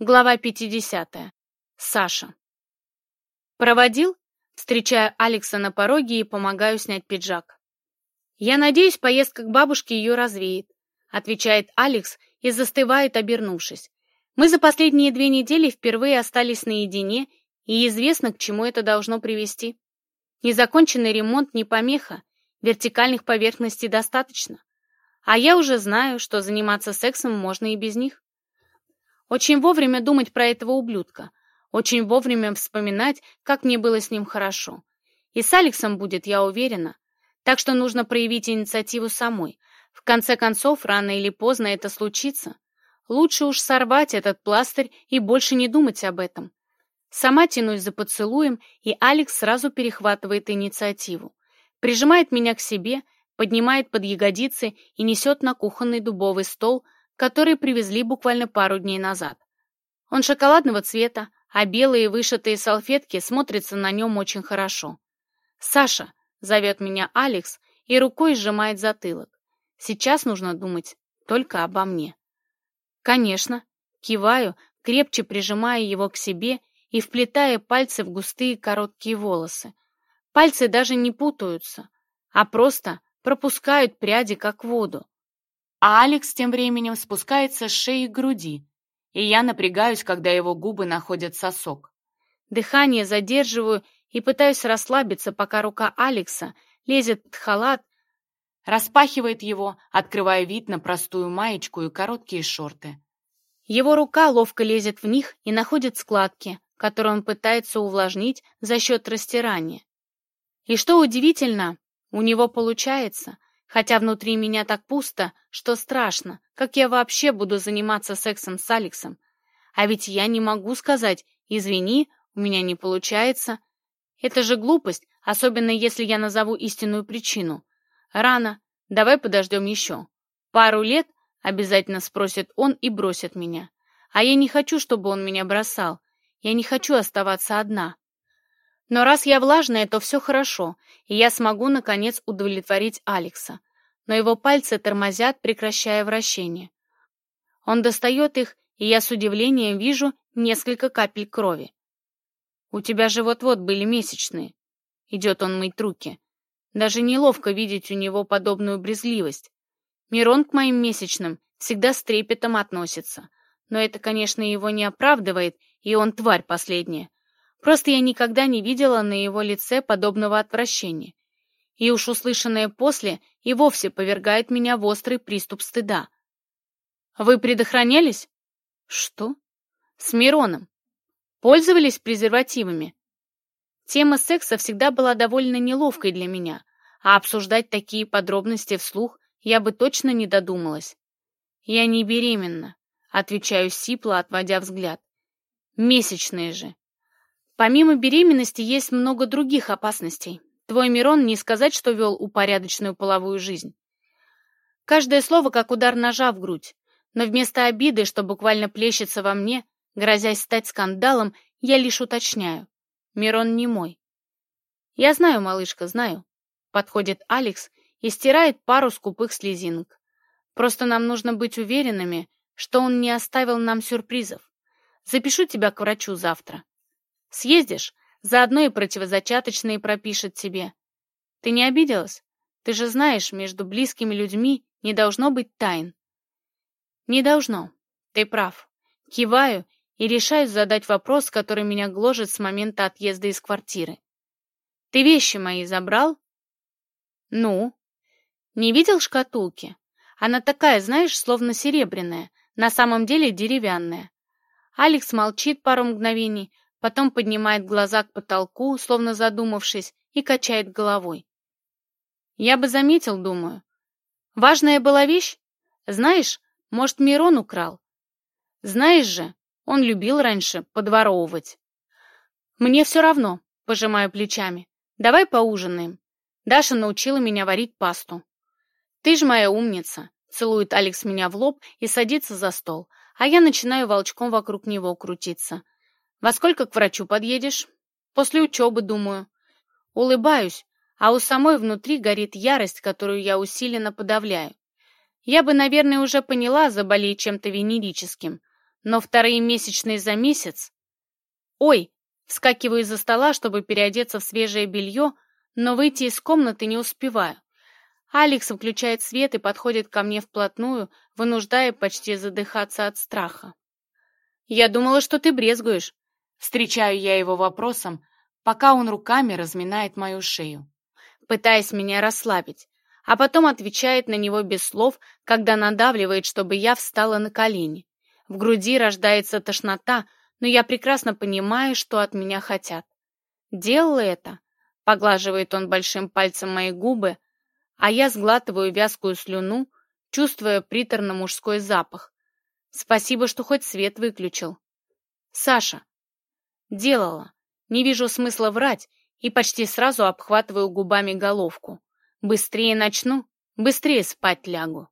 Глава 50. Саша. Проводил? встречая Алекса на пороге и помогаю снять пиджак. «Я надеюсь, поездка к бабушке ее развеет», — отвечает Алекс и застывает, обернувшись. «Мы за последние две недели впервые остались наедине, и известно, к чему это должно привести. Незаконченный ремонт не помеха, вертикальных поверхностей достаточно. А я уже знаю, что заниматься сексом можно и без них». Очень вовремя думать про этого ублюдка. Очень вовремя вспоминать, как мне было с ним хорошо. И с Алексом будет, я уверена. Так что нужно проявить инициативу самой. В конце концов, рано или поздно это случится. Лучше уж сорвать этот пластырь и больше не думать об этом. Сама тянусь за поцелуем, и Алекс сразу перехватывает инициативу. Прижимает меня к себе, поднимает под ягодицы и несет на кухонный дубовый стол, который привезли буквально пару дней назад. Он шоколадного цвета, а белые вышитые салфетки смотрятся на нем очень хорошо. «Саша!» — зовет меня Алекс и рукой сжимает затылок. «Сейчас нужно думать только обо мне». «Конечно!» — киваю, крепче прижимая его к себе и вплетая пальцы в густые короткие волосы. Пальцы даже не путаются, а просто пропускают пряди как воду. А Алекс тем временем спускается с шеи к груди, и я напрягаюсь, когда его губы находят сосок. Дыхание задерживаю и пытаюсь расслабиться, пока рука Алекса лезет под халат, распахивает его, открывая вид на простую маечку и короткие шорты. Его рука ловко лезет в них и находит складки, которые он пытается увлажнить за счет растирания. И что удивительно, у него получается — хотя внутри меня так пусто, что страшно, как я вообще буду заниматься сексом с Алексом. А ведь я не могу сказать «извини, у меня не получается». Это же глупость, особенно если я назову истинную причину. Рано, давай подождем еще. Пару лет обязательно спросит он и бросит меня. А я не хочу, чтобы он меня бросал. Я не хочу оставаться одна. Но раз я влажная, то все хорошо, и я смогу, наконец, удовлетворить Алекса но его пальцы тормозят, прекращая вращение. Он достает их, и я с удивлением вижу несколько капель крови. «У тебя же вот-вот были месячные». Идет он мыть руки. Даже неловко видеть у него подобную брезгливость. Мирон к моим месячным всегда с трепетом относится. Но это, конечно, его не оправдывает, и он тварь последняя. Просто я никогда не видела на его лице подобного отвращения. И уж услышанное после, и вовсе повергает меня в острый приступ стыда. Вы предохранялись? Что? С Мироном. Пользовались презервативами. Тема секса всегда была довольно неловкой для меня, а обсуждать такие подробности вслух я бы точно не додумалась. Я не беременна, отвечаю сипло, отводя взгляд. Месячные же. Помимо беременности есть много других опасностей, Твой Мирон не сказать, что вел упорядоченную половую жизнь. Каждое слово как удар ножа в грудь, но вместо обиды, что буквально плещется во мне, грозясь стать скандалом, я лишь уточняю. Мирон не мой. «Я знаю, малышка, знаю», — подходит Алекс и стирает пару скупых слезинок. «Просто нам нужно быть уверенными, что он не оставил нам сюрпризов. Запишу тебя к врачу завтра. Съездишь, Заодно и противозачаточные пропишет тебе. Ты не обиделась? Ты же знаешь, между близкими людьми не должно быть тайн. Не должно. Ты прав. Киваю и решаюсь задать вопрос, который меня гложет с момента отъезда из квартиры. Ты вещи мои забрал? Ну? Не видел шкатулки? Она такая, знаешь, словно серебряная, на самом деле деревянная. Алекс молчит пару мгновений, потом поднимает глаза к потолку, словно задумавшись, и качает головой. Я бы заметил, думаю. Важная была вещь? Знаешь, может, Мирон украл? Знаешь же, он любил раньше подворовывать. Мне все равно, пожимаю плечами. Давай поужинаем. Даша научила меня варить пасту. Ты ж моя умница, целует Алекс меня в лоб и садится за стол, а я начинаю волчком вокруг него крутиться. Во сколько к врачу подъедешь? После учебы, думаю. Улыбаюсь, а у самой внутри горит ярость, которую я усиленно подавляю. Я бы, наверное, уже поняла, заболея чем-то венерическим, Но вторые месячные за месяц... Ой, вскакиваю из-за стола, чтобы переодеться в свежее белье, но выйти из комнаты не успеваю. Алекс включает свет и подходит ко мне вплотную, вынуждая почти задыхаться от страха. «Я думала, что ты брезгуешь». Встречаю я его вопросом, пока он руками разминает мою шею, пытаясь меня расслабить, а потом отвечает на него без слов, когда надавливает, чтобы я встала на колени. В груди рождается тошнота, но я прекрасно понимаю, что от меня хотят. «Делала это», — поглаживает он большим пальцем мои губы, а я сглатываю вязкую слюну, чувствуя приторно-мужской запах. Спасибо, что хоть свет выключил. «Саша, Делала. Не вижу смысла врать и почти сразу обхватываю губами головку. Быстрее начну, быстрее спать лягу.